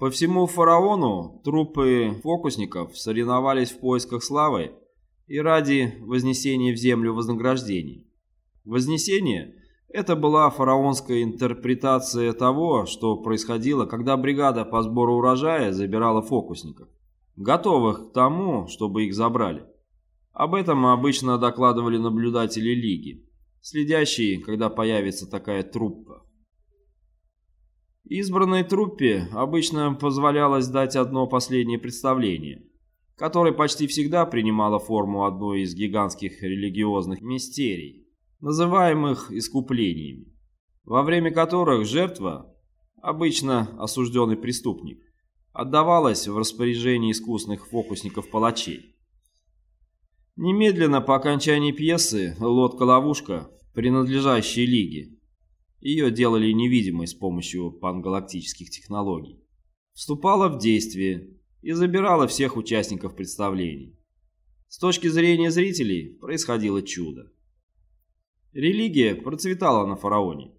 По всему фараону трупы фокусников соревновались в поисках славы и ради вознесения в землю вознаграждений. Вознесение – это была фараонская интерпретация того, что происходило, когда бригада по сбору урожая забирала фокусников, готовых к тому, чтобы их забрали. Об этом обычно докладывали наблюдатели Лиги, следящие, когда появится такая труппа. Избранной труппе обычно позволялось дать одно последнее представление, которое почти всегда принимало форму одной из гигантских религиозных мистерий, называемых искуплениями, во время которых жертва, обычно осужденный преступник, отдавалась в распоряжение искусных фокусников-палачей. Немедленно по окончании пьесы лодка-ловушка, принадлежащая Лиге, ее делали невидимой с помощью пангалактических технологий, вступала в действие и забирала всех участников представлений. С точки зрения зрителей происходило чудо. Религия процветала на фараоне,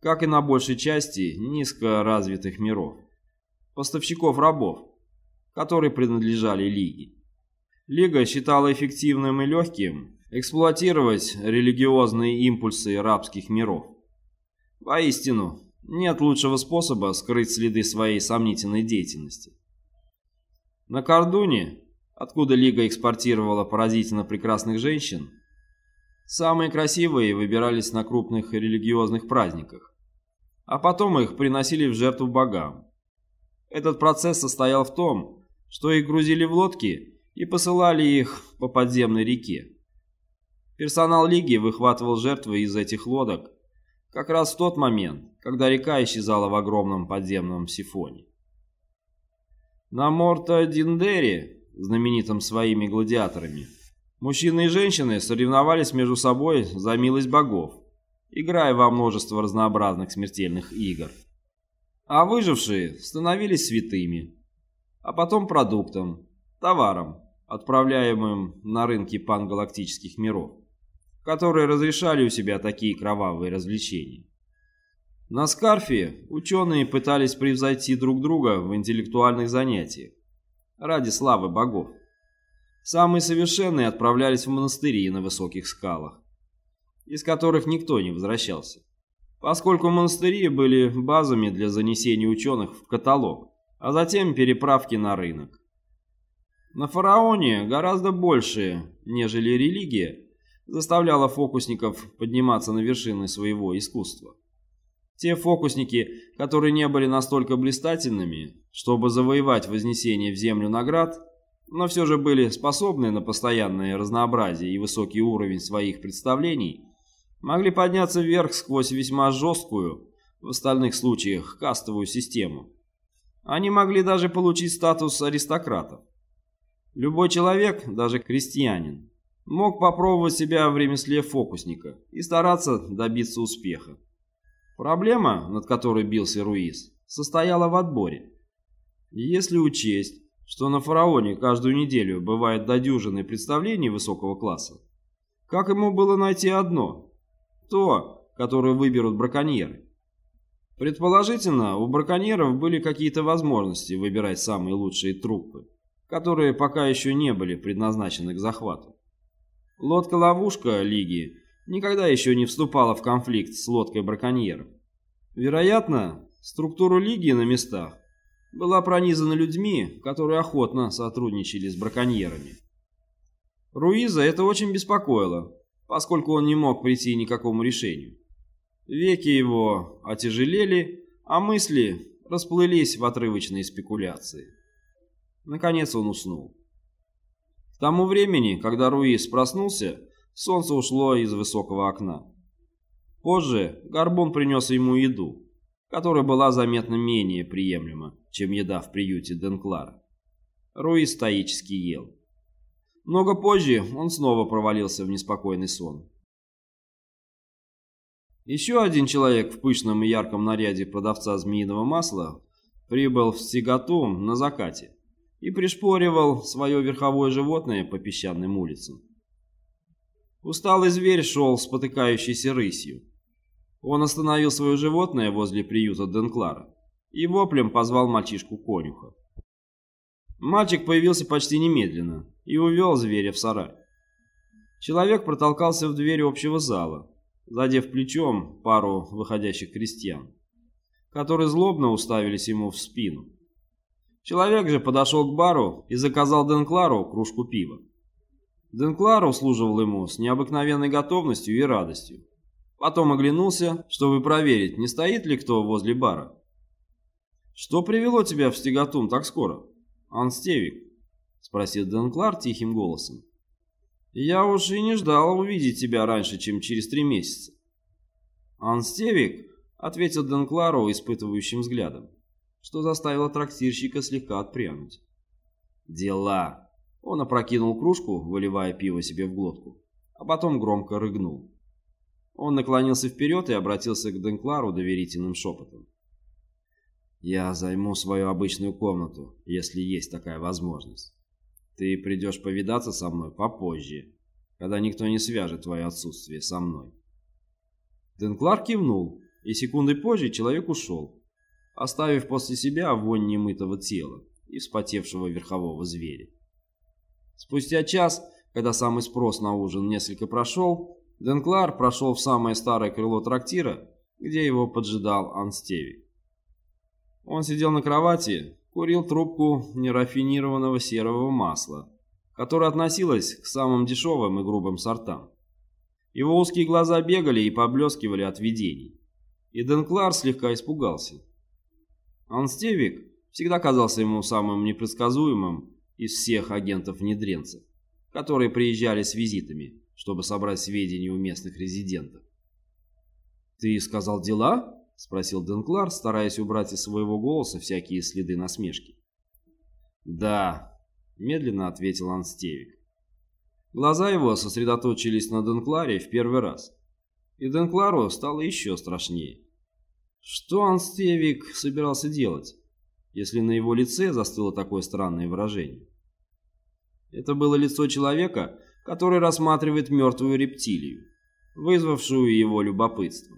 как и на большей части низкоразвитых миров, поставщиков рабов, которые принадлежали Лиге. Лига считала эффективным и легким эксплуатировать религиозные импульсы рабских миров. Воистину, нет лучшего способа скрыть следы своей сомнительной деятельности. На Кордуне, откуда Лига экспортировала поразительно прекрасных женщин, самые красивые выбирались на крупных религиозных праздниках, а потом их приносили в жертву богам. Этот процесс состоял в том, что их грузили в лодки и посылали их по подземной реке. Персонал Лиги выхватывал жертвы из этих лодок как раз в тот момент, когда река исчезала в огромном подземном сифоне. На Морта-Диндере, знаменитом своими гладиаторами, мужчины и женщины соревновались между собой за милость богов, играя во множество разнообразных смертельных игр. А выжившие становились святыми, а потом продуктом, товаром, отправляемым на рынки пангалактических миров, которые разрешали у себя такие кровавые развлечения. На Скарфе ученые пытались превзойти друг друга в интеллектуальных занятиях ради славы богов. Самые совершенные отправлялись в монастыри на высоких скалах, из которых никто не возвращался, поскольку монастыри были базами для занесения ученых в каталог, а затем переправки на рынок. На фараоне гораздо больше, нежели религия, заставляла фокусников подниматься на вершины своего искусства. Те фокусники, которые не были настолько блистательными, чтобы завоевать вознесение в землю наград, но все же были способны на постоянное разнообразие и высокий уровень своих представлений, могли подняться вверх сквозь весьма жесткую, в остальных случаях, кастовую систему. Они могли даже получить статус аристократов. Любой человек, даже крестьянин, мог попробовать себя в ремесле фокусника и стараться добиться успеха. Проблема, над которой бился Руис, состояла в отборе. если учесть, что на фараоне каждую неделю бывает до дюжины представлений высокого класса, как ему было найти одно? То, которое выберут браконьеры. Предположительно, у браконьеров были какие-то возможности выбирать самые лучшие труппы которые пока еще не были предназначены к захвату. Лодка-ловушка Лиги никогда еще не вступала в конфликт с лодкой браконьеров. Вероятно, структура Лиги на местах была пронизана людьми, которые охотно сотрудничали с браконьерами. Руиза это очень беспокоило, поскольку он не мог прийти ни к какому решению. Веки его отяжелели, а мысли расплылись в отрывочные спекуляции. Наконец он уснул. К тому времени, когда Руис проснулся, солнце ушло из высокого окна. Позже Горбун принес ему еду, которая была заметно менее приемлема, чем еда в приюте Денклара. Руис стоически ел. Много позже он снова провалился в неспокойный сон. Еще один человек в пышном и ярком наряде продавца змеиного масла прибыл в Сигату на закате и пришпоривал свое верховое животное по песчаным улицам. Усталый зверь шел спотыкающейся рысью. Он остановил свое животное возле приюта Денклара и воплем позвал мальчишку-конюха. Мальчик появился почти немедленно и увел зверя в сарай. Человек протолкался в дверь общего зала, задев плечом пару выходящих крестьян, которые злобно уставились ему в спину. Человек же подошел к бару и заказал Денклару кружку пива. Денклар услуживал ему с необыкновенной готовностью и радостью. Потом оглянулся, чтобы проверить, не стоит ли кто возле бара. «Что привело тебя в Стегатум так скоро, Анстевик?» — спросил Денклар тихим голосом. «Я уж и не ждал увидеть тебя раньше, чем через три месяца». «Анстевик?» — ответил Денклару испытывающим взглядом, что заставило трактирщика слегка отпрянуть. «Дела!» Он опрокинул кружку, выливая пиво себе в глотку, а потом громко рыгнул. Он наклонился вперед и обратился к Денклару доверительным шепотом. «Я займу свою обычную комнату, если есть такая возможность. Ты придешь повидаться со мной попозже, когда никто не свяжет твое отсутствие со мной». Денклар кивнул, и секундой позже человек ушел, оставив после себя вонь немытого тела и вспотевшего верхового зверя. Спустя час, когда самый спрос на ужин несколько прошел, Денклар прошел в самое старое крыло трактира, где его поджидал Анстевик. Он сидел на кровати, курил трубку нерафинированного серого масла, которое относилось к самым дешевым и грубым сортам. Его узкие глаза бегали и поблескивали от видений, и Денклар слегка испугался. Анстевик всегда казался ему самым непредсказуемым из всех агентов-внедренцев, которые приезжали с визитами, чтобы собрать сведения у местных резидентов. «Ты сказал дела?» — спросил Денклар, стараясь убрать из своего голоса всякие следы насмешки. «Да», — медленно ответил Анстевик. Глаза его сосредоточились на Денкларе в первый раз, и Денклару стало еще страшнее. Что Анстевик собирался делать, если на его лице застыло такое странное выражение? Это было лицо человека, который рассматривает мертвую рептилию, вызвавшую его любопытство.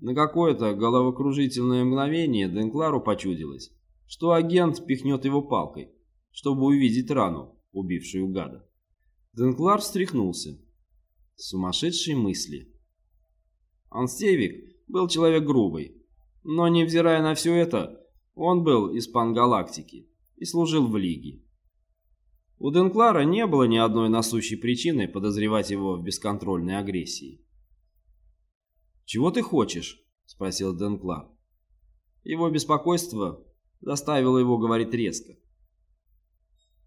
На какое-то головокружительное мгновение Денклару почудилось, что агент пихнет его палкой, чтобы увидеть рану, убившую гада. Денклар встряхнулся. Сумасшедшие мысли. Анстевик был человек грубый, но, невзирая на все это, он был из пангалактики и служил в Лиге. У Денклара не было ни одной насущей причины подозревать его в бесконтрольной агрессии. «Чего ты хочешь?» – спросил Денклар. Его беспокойство заставило его говорить резко.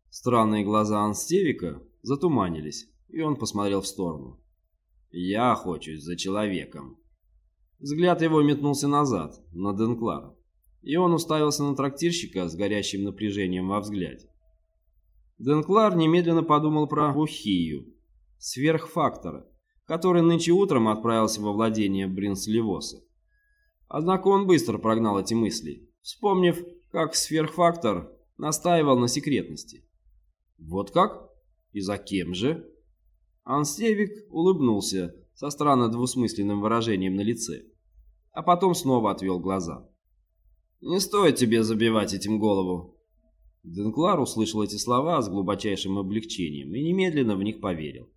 Странные глаза Анстевика затуманились, и он посмотрел в сторону. «Я охочусь за человеком». Взгляд его метнулся назад, на Денклара, и он уставился на трактирщика с горящим напряжением во взгляде. Денклар немедленно подумал про Ухию, сверхфактора, который нынче утром отправился во владение Бринслевоса. Однако он быстро прогнал эти мысли, вспомнив, как сверхфактор настаивал на секретности. Вот как? И за кем же? Анстевик улыбнулся со странно двусмысленным выражением на лице, а потом снова отвел глаза. «Не стоит тебе забивать этим голову. Денклар услышал эти слова с глубочайшим облегчением и немедленно в них поверил.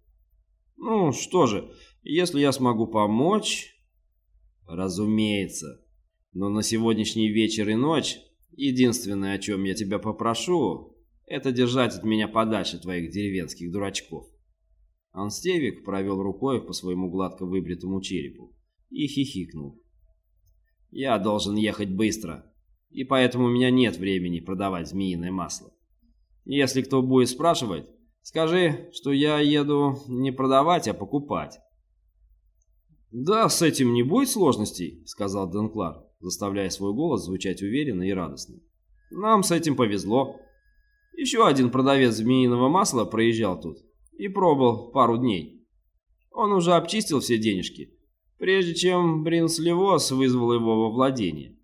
«Ну что же, если я смогу помочь...» «Разумеется. Но на сегодняшний вечер и ночь единственное, о чем я тебя попрошу, это держать от меня подальше твоих деревенских дурачков». Анстевик провел рукой по своему гладко выбритому черепу и хихикнул. «Я должен ехать быстро и поэтому у меня нет времени продавать змеиное масло. Если кто будет спрашивать, скажи, что я еду не продавать, а покупать. «Да, с этим не будет сложностей», — сказал Денклар, заставляя свой голос звучать уверенно и радостно. «Нам с этим повезло. Еще один продавец змеиного масла проезжал тут и пробыл пару дней. Он уже обчистил все денежки, прежде чем Бринс Левос вызвал его во владение.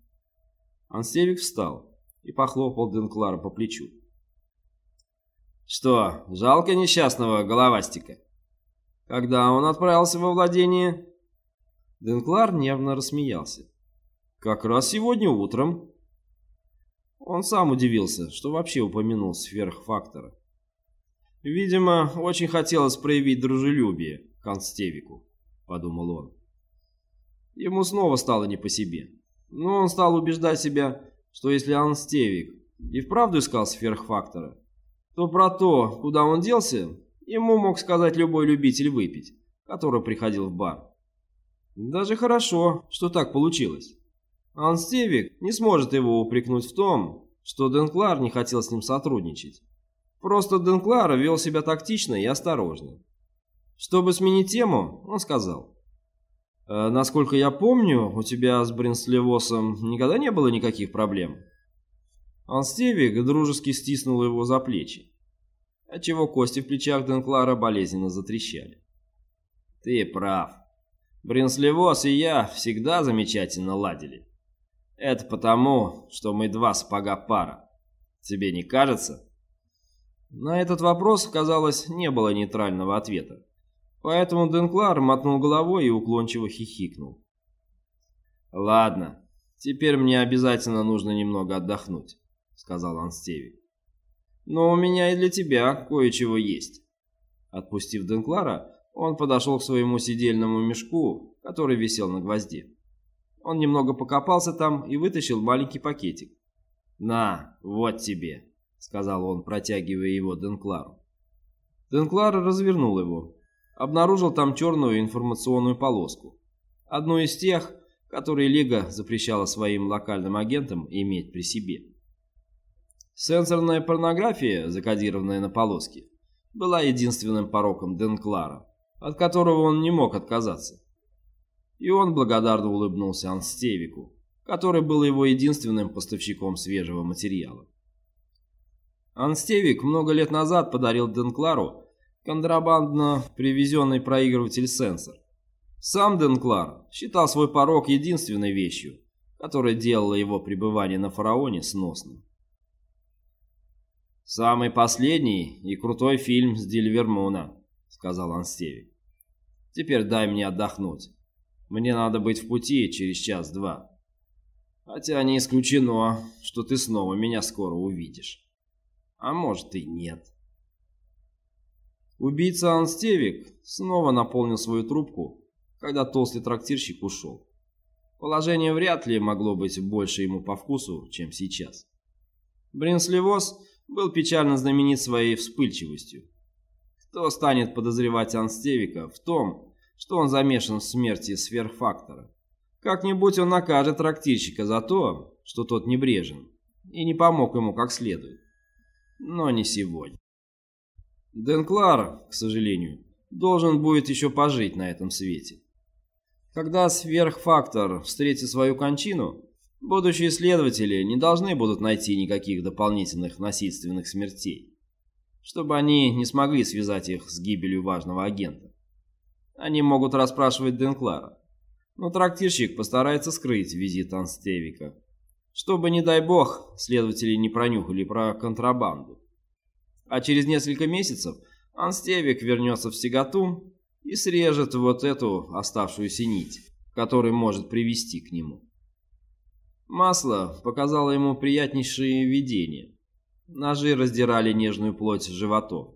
Ансевик встал и похлопал Денклара по плечу. «Что, жалко несчастного головастика?» «Когда он отправился во владение?» Денклар нервно рассмеялся. «Как раз сегодня утром. Он сам удивился, что вообще упомянул сверхфактора. Видимо, очень хотелось проявить дружелюбие к Анстевику, подумал он. Ему снова стало не по себе. Но он стал убеждать себя, что если Анстевик и вправду искал сверхфактора, то про то, куда он делся, ему мог сказать любой любитель выпить, который приходил в бар. Даже хорошо, что так получилось. Анстевик не сможет его упрекнуть в том, что Денклар не хотел с ним сотрудничать. Просто Денклар вел себя тактично и осторожно. Чтобы сменить тему, он сказал. «Э, «Насколько я помню, у тебя с Бринслевосом никогда не было никаких проблем?» Анстевик дружески стиснул его за плечи, отчего кости в плечах Денклара болезненно затрещали. «Ты прав. Бринслевос и я всегда замечательно ладили. Это потому, что мы два сапога пара. Тебе не кажется?» На этот вопрос, казалось, не было нейтрального ответа. Поэтому Денклар мотнул головой и уклончиво хихикнул. «Ладно, теперь мне обязательно нужно немного отдохнуть», — сказал Анстеви. «Но у меня и для тебя кое-чего есть». Отпустив Денклара, он подошел к своему сидельному мешку, который висел на гвозде. Он немного покопался там и вытащил маленький пакетик. «На, вот тебе», — сказал он, протягивая его Денклару. Денклар развернул его, обнаружил там черную информационную полоску. Одну из тех, которые Лига запрещала своим локальным агентам иметь при себе. Сенсорная порнография, закодированная на полоске, была единственным пороком Денклара, от которого он не мог отказаться. И он благодарно улыбнулся Анстевику, который был его единственным поставщиком свежего материала. Анстевик много лет назад подарил Денклару контрабандно привезенный проигрыватель-сенсор. Сам Денклар считал свой порог единственной вещью, которая делала его пребывание на фараоне сносным. «Самый последний и крутой фильм с Дильвермуна», — сказал Анстевик. «Теперь дай мне отдохнуть. Мне надо быть в пути через час-два. Хотя не исключено, что ты снова меня скоро увидишь. А может и нет». Убийца Анстевик снова наполнил свою трубку, когда толстый трактирщик ушел. Положение вряд ли могло быть больше ему по вкусу, чем сейчас. Бринслевоз был печально знаменит своей вспыльчивостью. Кто станет подозревать Анстевика в том, что он замешан в смерти сверхфактора? Как-нибудь он накажет трактирщика за то, что тот небрежен, и не помог ему как следует. Но не сегодня. Денклар, к сожалению, должен будет еще пожить на этом свете. Когда сверхфактор встретит свою кончину, будущие исследователи не должны будут найти никаких дополнительных насильственных смертей, чтобы они не смогли связать их с гибелью важного агента. Они могут расспрашивать Денклара, но трактирщик постарается скрыть визит Анстевика, чтобы, не дай бог, следователи не пронюхали про контрабанду а через несколько месяцев Анстевик вернется в Сигатум и срежет вот эту оставшуюся нить, которая может привести к нему. Масло показало ему приятнейшее видение. Ножи раздирали нежную плоть животов.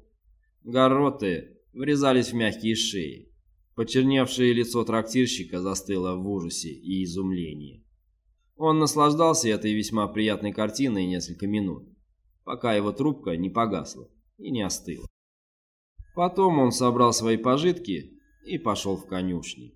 Гороты врезались в мягкие шеи. Почерневшее лицо трактирщика застыло в ужасе и изумлении. Он наслаждался этой весьма приятной картиной несколько минут пока его трубка не погасла и не остыла. Потом он собрал свои пожитки и пошел в конюшни.